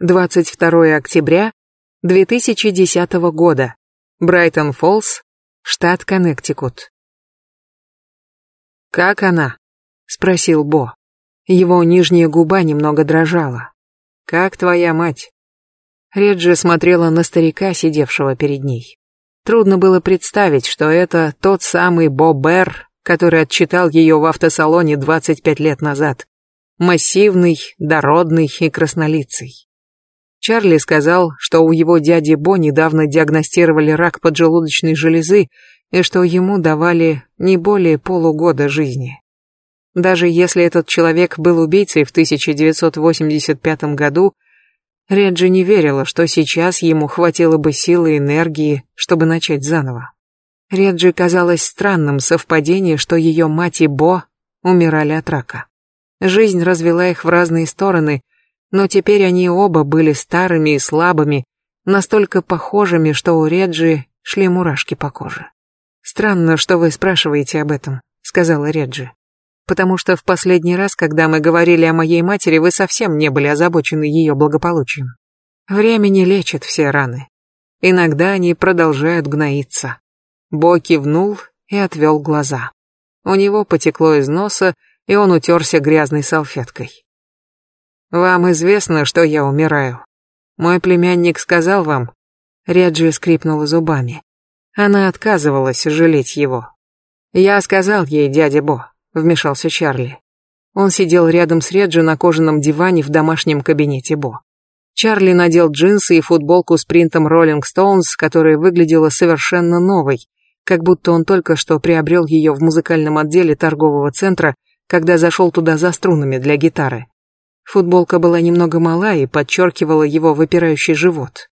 22 октября 2010 года. Брайтон-Фоллс, штат Коннектикут. «Как она?» — спросил Бо. Его нижняя губа немного дрожала. «Как твоя мать?» Реджи смотрела на старика, сидевшего перед ней. Трудно было представить, что это тот самый Бо Берр, который отчитал ее в автосалоне 25 лет назад. Массивный, дородный и краснолицый. Чарли сказал, что у его дяди Бо недавно диагностировали рак поджелудочной железы и что ему давали не более полугода жизни. Даже если этот человек был убийцей в 1985 году, Реджи не верила, что сейчас ему хватило бы силы и энергии, чтобы начать заново. Реджи казалось странным совпадение, что ее мать и Бо умирали от рака. Жизнь развела их в разные стороны, но теперь они оба были старыми и слабыми, настолько похожими, что у Реджи шли мурашки по коже. «Странно, что вы спрашиваете об этом», — сказала Реджи потому что в последний раз, когда мы говорили о моей матери, вы совсем не были озабочены ее благополучием. Время не лечит все раны. Иногда они продолжают гноиться. Бо кивнул и отвел глаза. У него потекло из носа, и он утерся грязной салфеткой. «Вам известно, что я умираю. Мой племянник сказал вам...» Реджи скрипнула зубами. Она отказывалась жалеть его. «Я сказал ей, дядя Бо, вмешался Чарли. Он сидел рядом с Реджи на кожаном диване в домашнем кабинете Бо. Чарли надел джинсы и футболку с принтом Rolling Stones, которая выглядела совершенно новой, как будто он только что приобрел ее в музыкальном отделе торгового центра, когда зашел туда за струнами для гитары. Футболка была немного мала и подчеркивала его выпирающий живот.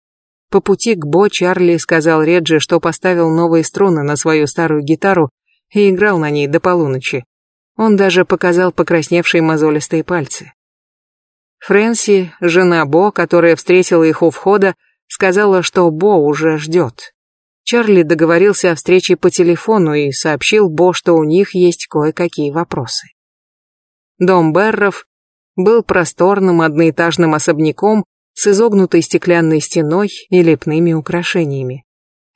По пути к Бо Чарли сказал Реджи, что поставил новые струны на свою старую гитару и играл на ней до полуночи. Он даже показал покрасневшие мозолистые пальцы. Фрэнси, жена Бо, которая встретила их у входа, сказала, что Бо уже ждет. Чарли договорился о встрече по телефону и сообщил Бо, что у них есть кое-какие вопросы. Дом Берров был просторным одноэтажным особняком с изогнутой стеклянной стеной и лепными украшениями.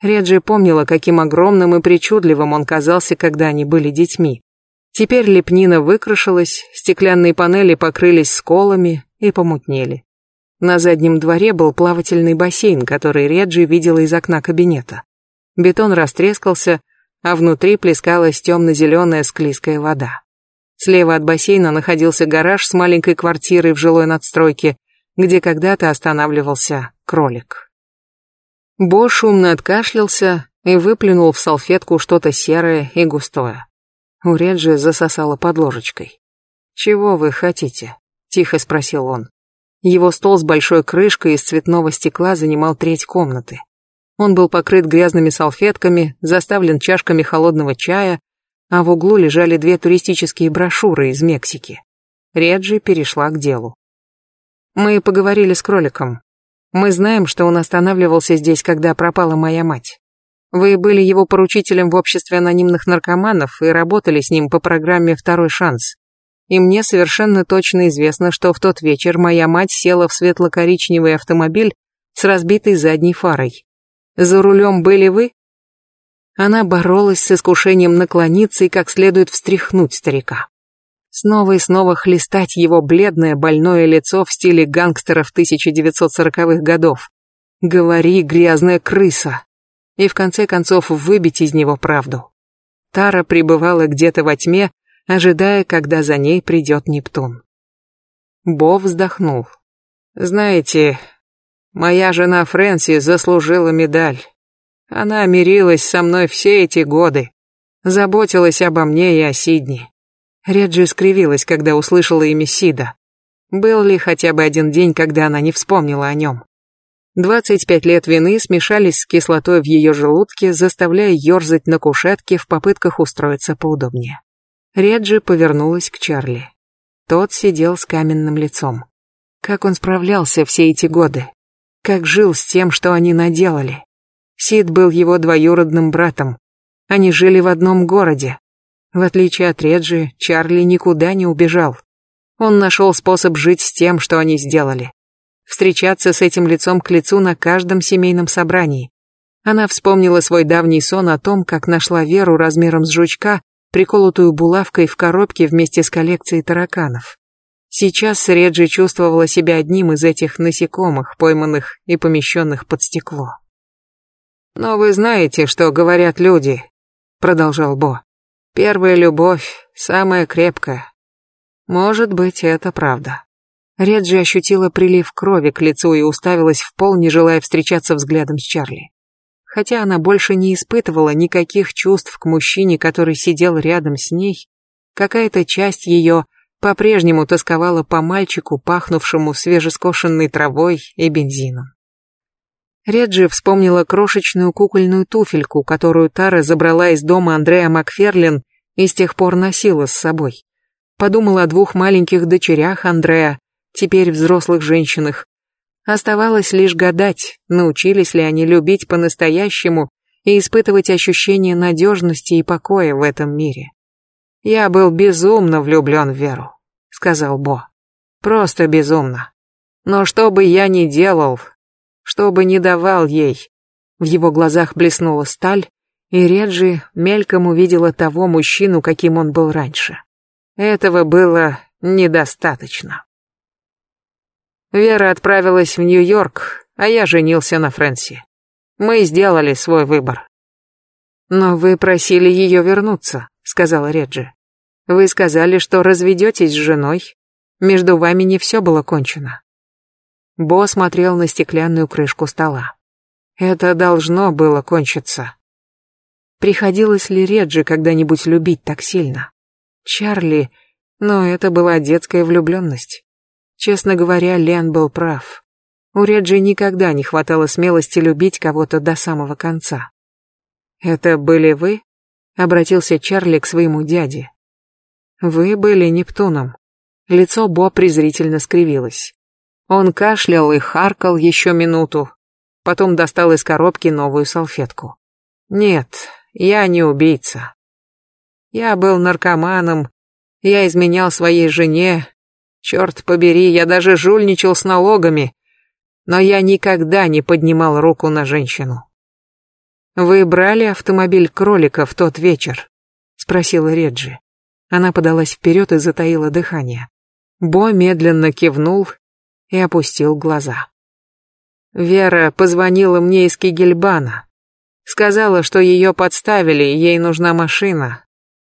Реджи помнила, каким огромным и причудливым он казался, когда они были детьми. Теперь лепнина выкрашилась, стеклянные панели покрылись сколами и помутнели. На заднем дворе был плавательный бассейн, который Реджи видела из окна кабинета. Бетон растрескался, а внутри плескалась темно-зеленая склизкая вода. Слева от бассейна находился гараж с маленькой квартирой в жилой надстройке, где когда-то останавливался кролик. Бо шумно откашлялся и выплюнул в салфетку что-то серое и густое. У Реджи засосало под ложечкой. «Чего вы хотите?» — тихо спросил он. Его стол с большой крышкой из цветного стекла занимал треть комнаты. Он был покрыт грязными салфетками, заставлен чашками холодного чая, а в углу лежали две туристические брошюры из Мексики. Реджи перешла к делу. «Мы поговорили с кроликом. Мы знаем, что он останавливался здесь, когда пропала моя мать. Вы были его поручителем в обществе анонимных наркоманов и работали с ним по программе «Второй шанс». И мне совершенно точно известно, что в тот вечер моя мать села в светло-коричневый автомобиль с разбитой задней фарой. За рулем были вы? Она боролась с искушением наклониться и как следует встряхнуть старика. Снова и снова хлестать его бледное больное лицо в стиле гангстеров 1940-х годов. «Говори, грязная крыса!» и в конце концов выбить из него правду. Тара пребывала где-то во тьме, ожидая, когда за ней придет Нептун. Бо вздохнул. «Знаете, моя жена Фрэнси заслужила медаль. Она мирилась со мной все эти годы, заботилась обо мне и о Сидне». Реджи скривилась, когда услышала имя Сида. Был ли хотя бы один день, когда она не вспомнила о нем? 25 лет вины смешались с кислотой в ее желудке, заставляя ерзать на кушетке в попытках устроиться поудобнее. Реджи повернулась к Чарли. Тот сидел с каменным лицом. Как он справлялся все эти годы? Как жил с тем, что они наделали? Сид был его двоюродным братом. Они жили в одном городе. В отличие от Реджи, Чарли никуда не убежал. Он нашел способ жить с тем, что они сделали. встречаться с этим лицом к лицу на каждом семейном собрании. Она вспомнила свой давний сон о том, как нашла Веру размером с жучка, приколотую булавкой в коробке вместе с коллекцией тараканов. Сейчас Реджи чувствовала себя одним из этих насекомых, пойманных и помещенных под стекло. «Но вы знаете, что говорят люди», — продолжал Бо. «Первая любовь, самая крепкая. Может быть, это правда». Реджи ощутила прилив крови к лицу и уставилась в пол, не желая встречаться взглядом с Чарли. Хотя она больше не испытывала никаких чувств к мужчине, который сидел рядом с ней, какая-то часть ее по-прежнему тосковала по мальчику, пахнувшему свежескошенной травой и бензином. Реджи вспомнила крошечную кукольную туфельку, которую Тара забрала из дома Андрея Макферлин и с тех пор носила с собой. Подумала о двух маленьких дочерях Андрея, теперь взрослых женщинах. Оставалось лишь гадать, научились ли они любить по-настоящему и испытывать ощущение надежности и покоя в этом мире. «Я был безумно влюблен в Веру», — сказал Бо. «Просто безумно. Но что бы я ни делал, что бы ни давал ей...» В его глазах блеснула сталь, и Реджи мельком увидела того мужчину, каким он был раньше. Этого было недостаточно. Вера отправилась в Нью-Йорк, а я женился на Фрэнси. Мы сделали свой выбор. Но вы просили ее вернуться, сказала Реджи. Вы сказали, что разведетесь с женой. Между вами не все было кончено. Бо смотрел на стеклянную крышку стола. Это должно было кончиться. Приходилось ли Реджи когда-нибудь любить так сильно? Чарли, но это была детская влюбленность. Честно говоря, Лен был прав. У Реджи никогда не хватало смелости любить кого-то до самого конца. «Это были вы?» — обратился Чарли к своему дяде. «Вы были Нептуном». Лицо Бо презрительно скривилось. Он кашлял и харкал еще минуту, потом достал из коробки новую салфетку. «Нет, я не убийца. Я был наркоманом, я изменял своей жене, Черт побери, я даже жульничал с налогами, но я никогда не поднимал руку на женщину. «Вы брали автомобиль кролика в тот вечер?» — спросила Реджи. Она подалась вперед и затаила дыхание. Бо медленно кивнул и опустил глаза. Вера позвонила мне из Кигельбана. Сказала, что ее подставили, ей нужна машина,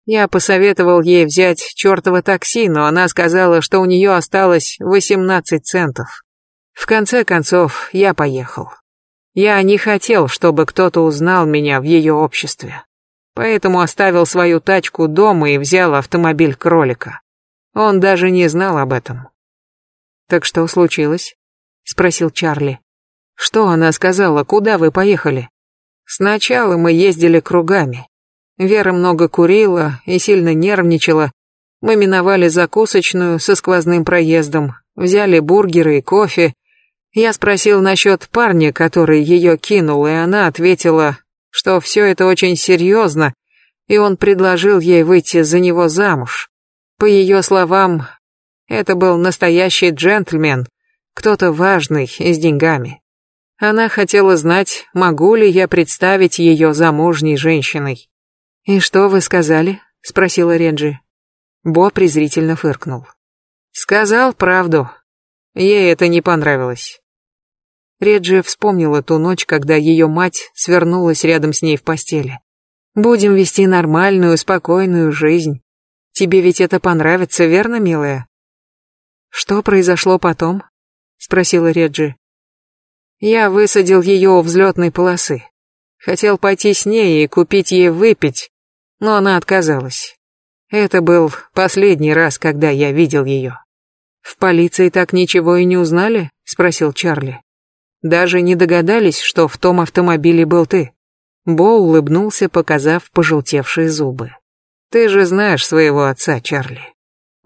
я посоветовал ей взять чертово такси, но она сказала, что у нее осталось 18 центов. В конце концов, я поехал. Я не хотел, чтобы кто-то узнал меня в ее обществе. Поэтому оставил свою тачку дома и взял автомобиль кролика. Он даже не знал об этом. «Так что случилось?» — спросил Чарли. «Что она сказала, куда вы поехали?» «Сначала мы ездили кругами. Вера много курила и сильно нервничала. Мы миновали закусочную со сквозным проездом, взяли бургеры и кофе. Я спросил насчет парня, который ее кинул, и она ответила, что все это очень серьезно, и он предложил ей выйти за него замуж. По ее словам, это был настоящий джентльмен, кто-то важный и с деньгами. Она хотела знать, могу ли я представить ее замужней женщиной. «И что вы сказали?» — спросила Реджи. Бо презрительно фыркнул. «Сказал правду. Ей это не понравилось». Реджи вспомнила ту ночь, когда ее мать свернулась рядом с ней в постели. «Будем вести нормальную, спокойную жизнь. Тебе ведь это понравится, верно, милая?» «Что произошло потом?» — спросила Реджи. «Я высадил ее у взлетной полосы. Хотел пойти с ней и купить ей выпить, но она отказалась. Это был последний раз, когда я видел ее. «В полиции так ничего и не узнали?» — спросил Чарли. «Даже не догадались, что в том автомобиле был ты?» Бо улыбнулся, показав пожелтевшие зубы. «Ты же знаешь своего отца, Чарли.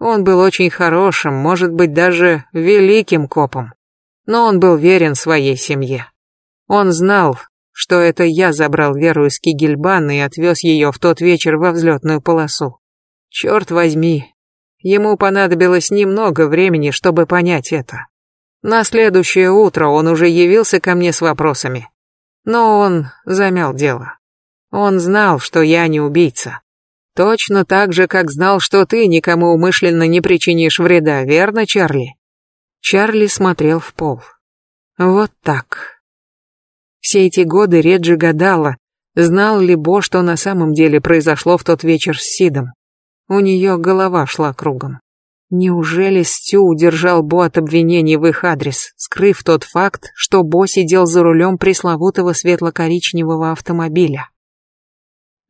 Он был очень хорошим, может быть, даже великим копом. Но он был верен своей семье. Он знал, что это я забрал Веру из Кигельбана и отвез ее в тот вечер во взлетную полосу. Черт возьми, ему понадобилось немного времени, чтобы понять это. На следующее утро он уже явился ко мне с вопросами. Но он замял дело. Он знал, что я не убийца. Точно так же, как знал, что ты никому умышленно не причинишь вреда, верно, Чарли? Чарли смотрел в пол. Вот так. Все эти годы Реджи гадала, знал ли Бо, что на самом деле произошло в тот вечер с Сидом. У нее голова шла кругом. Неужели Стю удержал Бо от обвинений в их адрес, скрыв тот факт, что Бо сидел за рулем пресловутого светло-коричневого автомобиля?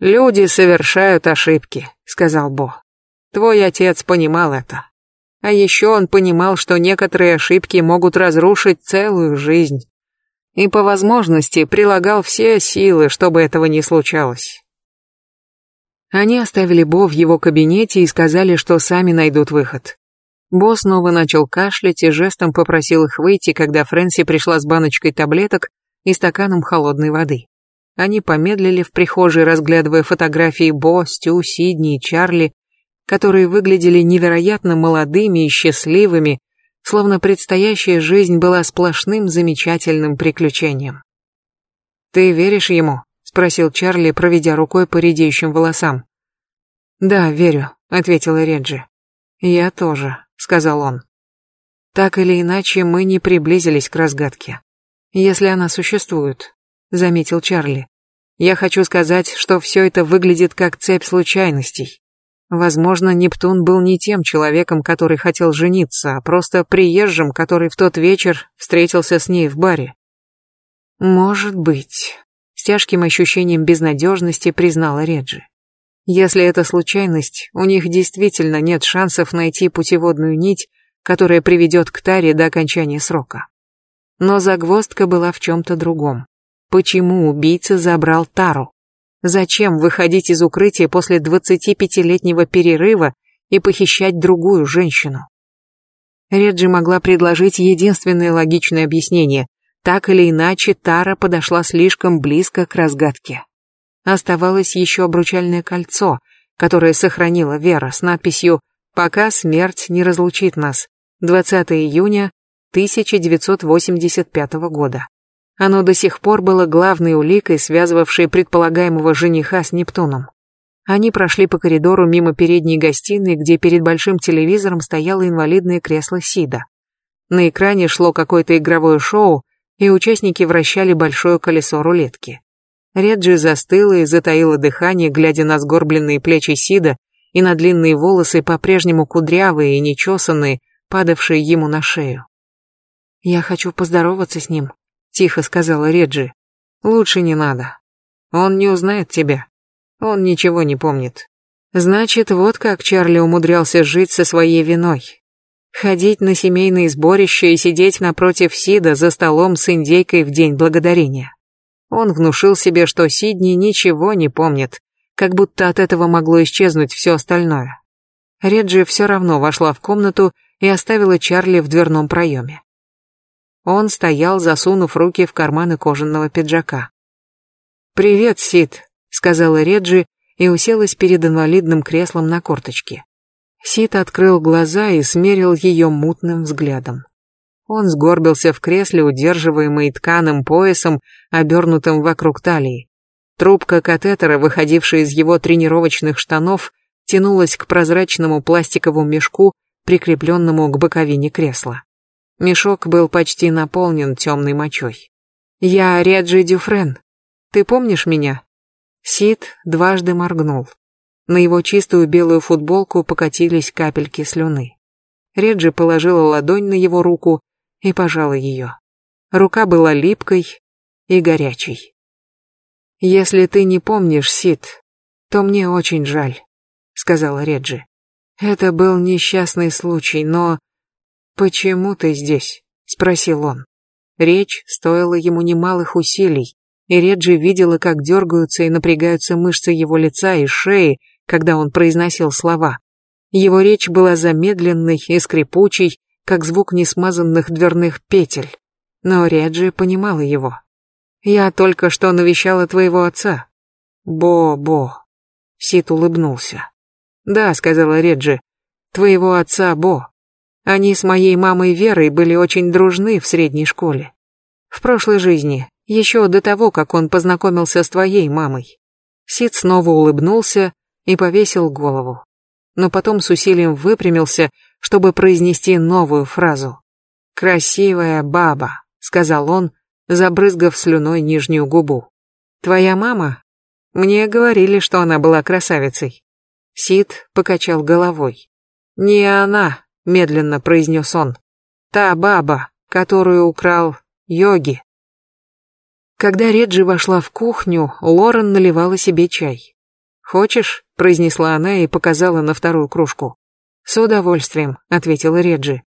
«Люди совершают ошибки», — сказал Бо. «Твой отец понимал это. А еще он понимал, что некоторые ошибки могут разрушить целую жизнь. И по возможности прилагал все силы, чтобы этого не случалось. Они оставили Бо в его кабинете и сказали, что сами найдут выход. Бо снова начал кашлять и жестом попросил их выйти, когда Фрэнси пришла с баночкой таблеток и стаканом холодной воды. Они помедлили в прихожей, разглядывая фотографии Бо, Стю, Сидни и Чарли, которые выглядели невероятно молодыми и счастливыми, словно предстоящая жизнь была сплошным замечательным приключением. «Ты веришь ему?» спросил Чарли, проведя рукой по редеющим волосам. Да, верю, ответила Реджи. Я тоже, сказал он. Так или иначе, мы не приблизились к разгадке. Если она существует, заметил Чарли. Я хочу сказать, что все это выглядит как цепь случайностей. Возможно, Нептун был не тем человеком, который хотел жениться, а просто приезжим, который в тот вечер встретился с ней в баре. Может быть, с тяжким ощущением безнадежности признала Реджи. Если это случайность, у них действительно нет шансов найти путеводную нить, которая приведет к Таре до окончания срока. Но загвоздка была в чем-то другом. Почему убийца забрал Тару? Зачем выходить из укрытия после 25-летнего перерыва и похищать другую женщину? Реджи могла предложить единственное логичное объяснение. Так или иначе, Тара подошла слишком близко к разгадке. Оставалось еще обручальное кольцо, которое сохранила Вера с надписью «Пока смерть не разлучит нас. 20 июня 1985 года». Оно до сих пор было главной уликой, связывавшей предполагаемого жениха с Нептуном. Они прошли по коридору мимо передней гостиной, где перед большим телевизором стояло инвалидное кресло Сида. На экране шло какое-то игровое шоу, и участники вращали большое колесо рулетки. Реджи застыла и затаила дыхание, глядя на сгорбленные плечи Сида и на длинные волосы, по-прежнему кудрявые и нечесанные, падавшие ему на шею. «Я хочу поздороваться с ним», — тихо сказала Реджи. «Лучше не надо. Он не узнает тебя. Он ничего не помнит. Значит, вот как Чарли умудрялся жить со своей виной. Ходить на семейные сборища и сидеть напротив Сида за столом с индейкой в день благодарения. Он внушил себе, что Сидни ничего не помнит, как будто от этого могло исчезнуть все остальное. Реджи все равно вошла в комнату и оставила Чарли в дверном проеме. Он стоял, засунув руки в карманы кожаного пиджака. «Привет, Сид», — сказала Реджи и уселась перед инвалидным креслом на корточке. Сид открыл глаза и смерил ее мутным взглядом. Он сгорбился в кресле, удерживаемый тканым поясом, обернутым вокруг талии. Трубка катетера, выходившая из его тренировочных штанов, тянулась к прозрачному пластиковому мешку, прикрепленному к боковине кресла. Мешок был почти наполнен темной мочой. «Я Реджи Дюфрен. Ты помнишь меня?» Сид дважды моргнул. На его чистую белую футболку покатились капельки слюны. Реджи положила ладонь на его руку и пожала ее. Рука была липкой и горячей. «Если ты не помнишь, Сид, то мне очень жаль», — сказала Реджи. «Это был несчастный случай, но...» «Почему ты здесь?» — спросил он. Речь стоила ему немалых усилий, и Реджи видела, как дергаются и напрягаются мышцы его лица и шеи, когда он произносил слова. Его речь была замедленной и скрипучей, как звук несмазанных дверных петель. Но Реджи понимала его. «Я только что навещала твоего отца». «Бо-бо». Сит улыбнулся. «Да», — сказала Реджи, — «твоего отца Бо». Они с моей мамой Верой были очень дружны в средней школе. В прошлой жизни, еще до того, как он познакомился с твоей мамой. Сид снова улыбнулся и повесил голову. Но потом с усилием выпрямился, чтобы произнести новую фразу. «Красивая баба», — сказал он, забрызгав слюной нижнюю губу. «Твоя мама? Мне говорили, что она была красавицей». Сид покачал головой. «Не она», — медленно произнес он. «Та баба, которую украл Йоги». Когда Реджи вошла в кухню, Лорен наливала себе чай. «Хочешь?» — произнесла она и показала на вторую кружку. «С удовольствием», — ответила Реджи.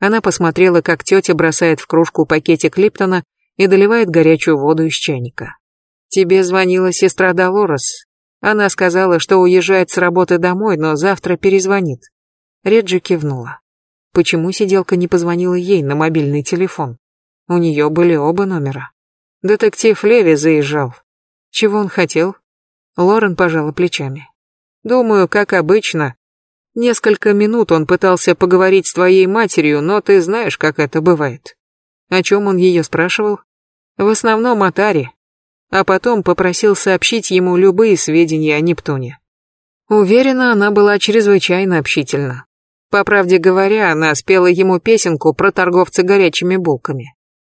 Она посмотрела, как тетя бросает в кружку пакетик Липтона и доливает горячую воду из чайника. «Тебе звонила сестра Долорес. Она сказала, что уезжает с работы домой, но завтра перезвонит». Реджи кивнула. Почему сиделка не позвонила ей на мобильный телефон? У нее были оба номера. Детектив Леви заезжал. Чего он хотел? Лорен пожала плечами. Думаю, как обычно, Несколько минут он пытался поговорить с твоей матерью, но ты знаешь, как это бывает. О чем он ее спрашивал? В основном о Таре. А потом попросил сообщить ему любые сведения о Нептуне. Уверена, она была чрезвычайно общительна. По правде говоря, она спела ему песенку про торговца горячими булками.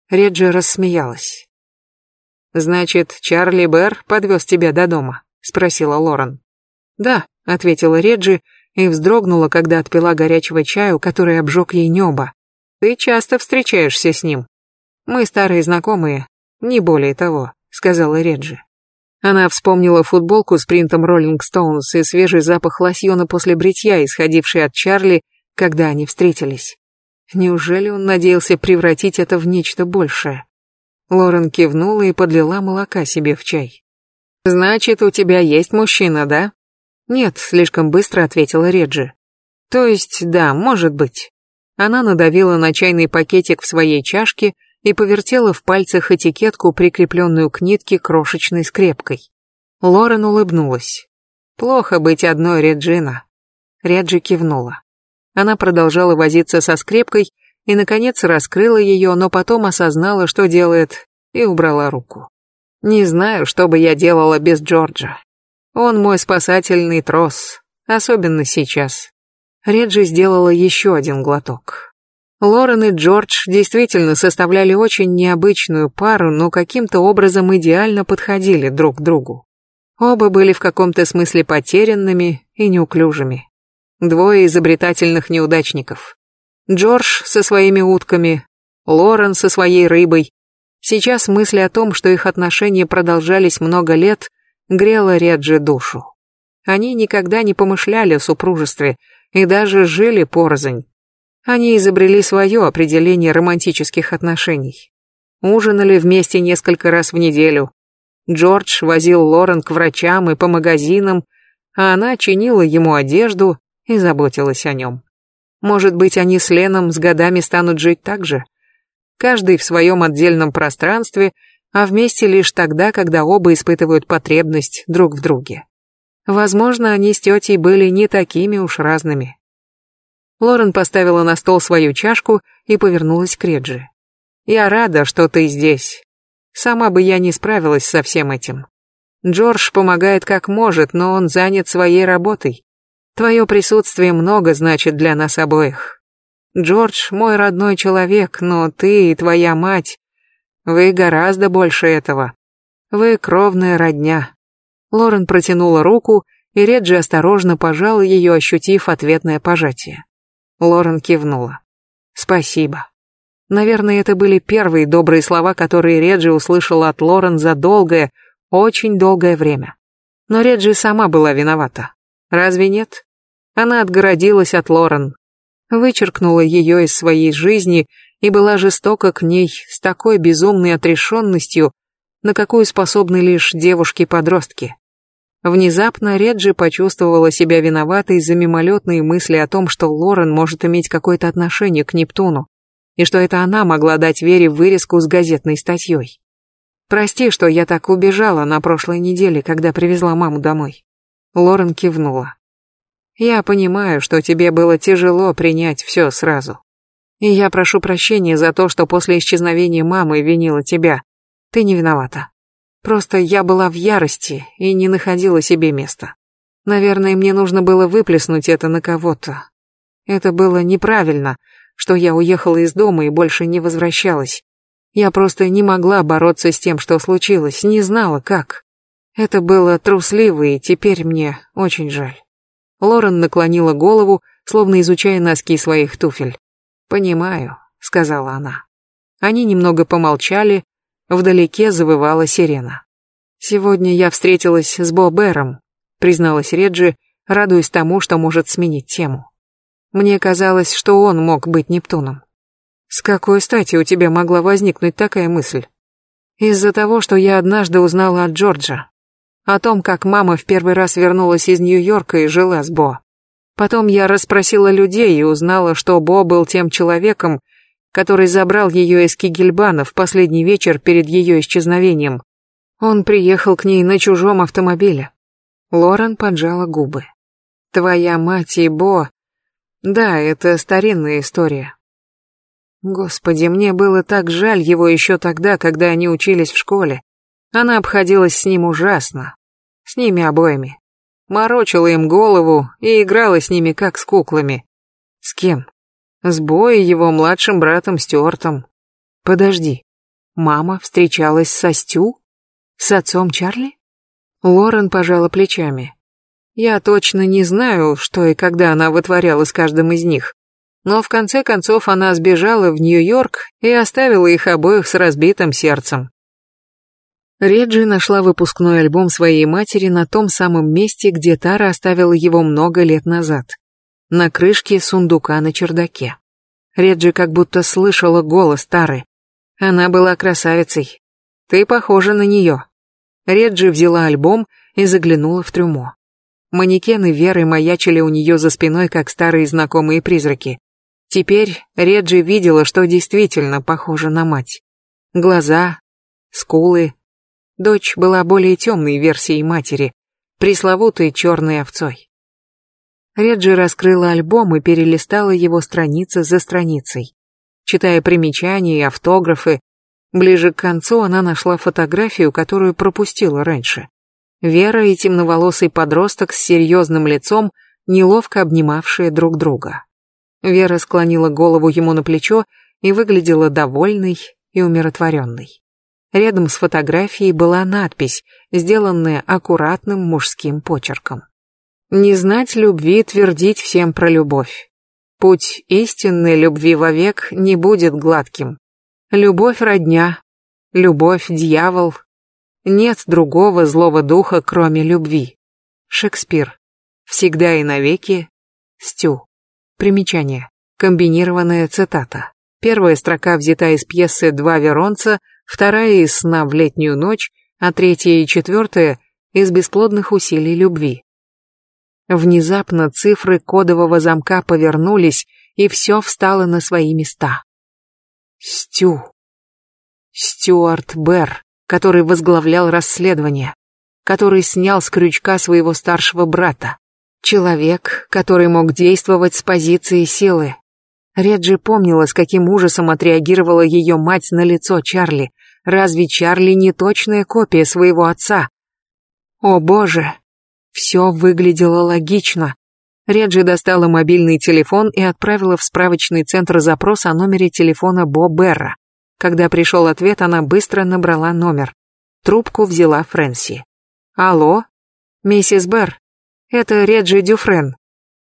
Реджи рассмеялась. «Значит, Чарли Бэр подвез тебя до дома?» — спросила Лорен. «Да», — ответила Реджи, и вздрогнула, когда отпила горячего чаю, который обжег ей небо. «Ты часто встречаешься с ним?» «Мы старые знакомые, не более того», — сказала Реджи. Она вспомнила футболку с принтом Rolling Stones и свежий запах лосьона после бритья, исходивший от Чарли, когда они встретились. Неужели он надеялся превратить это в нечто большее? Лорен кивнула и подлила молока себе в чай. «Значит, у тебя есть мужчина, да?» «Нет», — слишком быстро ответила Реджи. «То есть, да, может быть». Она надавила на чайный пакетик в своей чашке и повертела в пальцах этикетку, прикрепленную к нитке крошечной скрепкой. Лорен улыбнулась. «Плохо быть одной, Реджина». Реджи кивнула. Она продолжала возиться со скрепкой и, наконец, раскрыла ее, но потом осознала, что делает, и убрала руку. «Не знаю, что бы я делала без Джорджа. Он мой спасательный трос, особенно сейчас. Реджи сделала еще один глоток. Лорен и Джордж действительно составляли очень необычную пару, но каким-то образом идеально подходили друг к другу. Оба были в каком-то смысле потерянными и неуклюжими. Двое изобретательных неудачников. Джордж со своими утками, Лорен со своей рыбой. Сейчас мысли о том, что их отношения продолжались много лет, грела Реджи душу. Они никогда не помышляли о супружестве и даже жили порознь. Они изобрели свое определение романтических отношений. Ужинали вместе несколько раз в неделю. Джордж возил Лорен к врачам и по магазинам, а она чинила ему одежду и заботилась о нем. Может быть, они с Леном с годами станут жить так же? Каждый в своем отдельном пространстве – а вместе лишь тогда, когда оба испытывают потребность друг в друге. Возможно, они с тетей были не такими уж разными. Лорен поставила на стол свою чашку и повернулась к Реджи. «Я рада, что ты здесь. Сама бы я не справилась со всем этим. Джордж помогает как может, но он занят своей работой. Твое присутствие много значит для нас обоих. Джордж мой родной человек, но ты и твоя мать вы гораздо больше этого. Вы кровная родня. Лорен протянула руку, и Реджи осторожно пожал ее, ощутив ответное пожатие. Лорен кивнула. Спасибо. Наверное, это были первые добрые слова, которые Реджи услышала от Лорен за долгое, очень долгое время. Но Реджи сама была виновата. Разве нет? Она отгородилась от Лорен, вычеркнула ее из своей жизни и была жестока к ней с такой безумной отрешенностью, на какую способны лишь девушки-подростки. Внезапно Реджи почувствовала себя виноватой за мимолетные мысли о том, что Лорен может иметь какое-то отношение к Нептуну, и что это она могла дать Вере вырезку с газетной статьей. «Прости, что я так убежала на прошлой неделе, когда привезла маму домой». Лорен кивнула. Я понимаю, что тебе было тяжело принять все сразу. И я прошу прощения за то, что после исчезновения мамы винила тебя. Ты не виновата. Просто я была в ярости и не находила себе места. Наверное, мне нужно было выплеснуть это на кого-то. Это было неправильно, что я уехала из дома и больше не возвращалась. Я просто не могла бороться с тем, что случилось, не знала как. Это было трусливо, и теперь мне очень жаль. Лорен наклонила голову, словно изучая носки своих туфель. «Понимаю», — сказала она. Они немного помолчали, вдалеке завывала сирена. «Сегодня я встретилась с Бо Бэром», — призналась Реджи, радуясь тому, что может сменить тему. «Мне казалось, что он мог быть Нептуном». «С какой стати у тебя могла возникнуть такая мысль?» «Из-за того, что я однажды узнала от Джорджа. О том, как мама в первый раз вернулась из Нью-Йорка и жила с Бо. Потом я расспросила людей и узнала, что Бо был тем человеком, который забрал ее из Кигельбана в последний вечер перед ее исчезновением. Он приехал к ней на чужом автомобиле. Лорен поджала губы. Твоя мать и Бо... Да, это старинная история. Господи, мне было так жаль его еще тогда, когда они учились в школе. Она обходилась с ним ужасно. С ними обоими. Морочила им голову и играла с ними как с куклами. С кем? С Бой его младшим братом Стюартом. Подожди. Мама встречалась со Стю? С отцом Чарли? Лорен пожала плечами. Я точно не знаю, что и когда она вытворяла с каждым из них. Но в конце концов она сбежала в Нью-Йорк и оставила их обоих с разбитым сердцем. Реджи нашла выпускной альбом своей матери на том самом месте, где Тара оставила его много лет назад на крышке сундука на чердаке. Реджи как будто слышала голос Тары. Она была красавицей. Ты похожа на нее. Реджи взяла альбом и заглянула в трюмо. Манекены Веры маячили у нее за спиной, как старые знакомые призраки. Теперь Реджи видела, что действительно похожа на мать. Глаза, скулы. Дочь была более темной версией матери, пресловутой черной овцой. Реджи раскрыла альбом и перелистала его страницы за страницей. Читая примечания и автографы, ближе к концу она нашла фотографию, которую пропустила раньше. Вера и темноволосый подросток с серьезным лицом, неловко обнимавшие друг друга. Вера склонила голову ему на плечо и выглядела довольной и умиротворенной. Рядом с фотографией была надпись, сделанная аккуратным мужским почерком. Не знать любви, твердить всем про любовь. Путь истинной любви вовек не будет гладким. Любовь родня, любовь дьявол. Нет другого злого духа, кроме любви. Шекспир. Всегда и навеки. Стю. Примечание. Комбинированная цитата. Первая строка взята из пьесы «Два веронца», вторая из «Сна в летнюю ночь», а третья и четвертая из «Бесплодных усилий любви». Внезапно цифры кодового замка повернулись, и все встало на свои места. Стю. Стюарт Берр, который возглавлял расследование, который снял с крючка своего старшего брата. Человек, который мог действовать с позиции силы. Реджи помнила, с каким ужасом отреагировала ее мать на лицо Чарли. Разве Чарли не точная копия своего отца? О боже, все выглядело логично. Реджи достала мобильный телефон и отправила в справочный центр запрос о номере телефона Бо Берра. Когда пришел ответ, она быстро набрала номер. Трубку взяла Фрэнси. «Алло? Миссис Берр, это Реджи Дюфрен.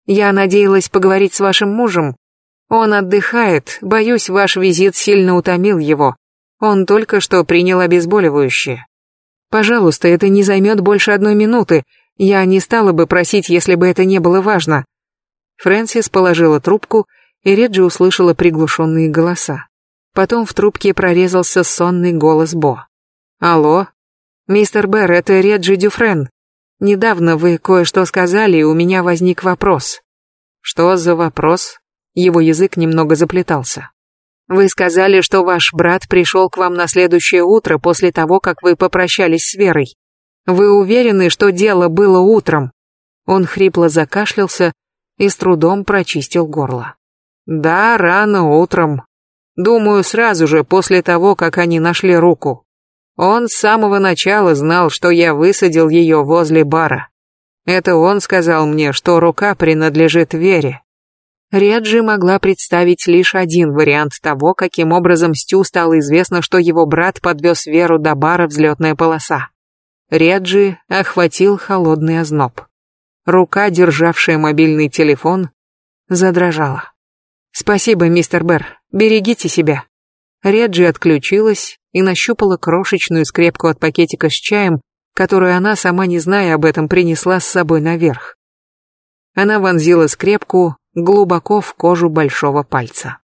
Я надеялась поговорить с вашим мужем. Он отдыхает, боюсь, ваш визит сильно утомил его. Он только что принял обезболивающее. Пожалуйста, это не займет больше одной минуты. Я не стала бы просить, если бы это не было важно. Фрэнсис положила трубку, и Реджи услышала приглушенные голоса. Потом в трубке прорезался сонный голос Бо. «Алло? Мистер Берр, это Реджи Дюфрен. Недавно вы кое-что сказали, и у меня возник вопрос». «Что за вопрос?» Его язык немного заплетался. «Вы сказали, что ваш брат пришел к вам на следующее утро после того, как вы попрощались с Верой. Вы уверены, что дело было утром? Он хрипло закашлялся и с трудом прочистил горло. Да, рано утром. Думаю, сразу же после того, как они нашли руку. Он с самого начала знал, что я высадил ее возле бара. Это он сказал мне, что рука принадлежит Вере. Реджи могла представить лишь один вариант того, каким образом Стю стало известно, что его брат подвез Веру до бара взлетная полоса. Реджи охватил холодный озноб. Рука, державшая мобильный телефон, задрожала. «Спасибо, мистер Берр, берегите себя». Реджи отключилась и нащупала крошечную скрепку от пакетика с чаем, которую она, сама не зная об этом, принесла с собой наверх. Она вонзила скрепку глубоко в кожу большого пальца.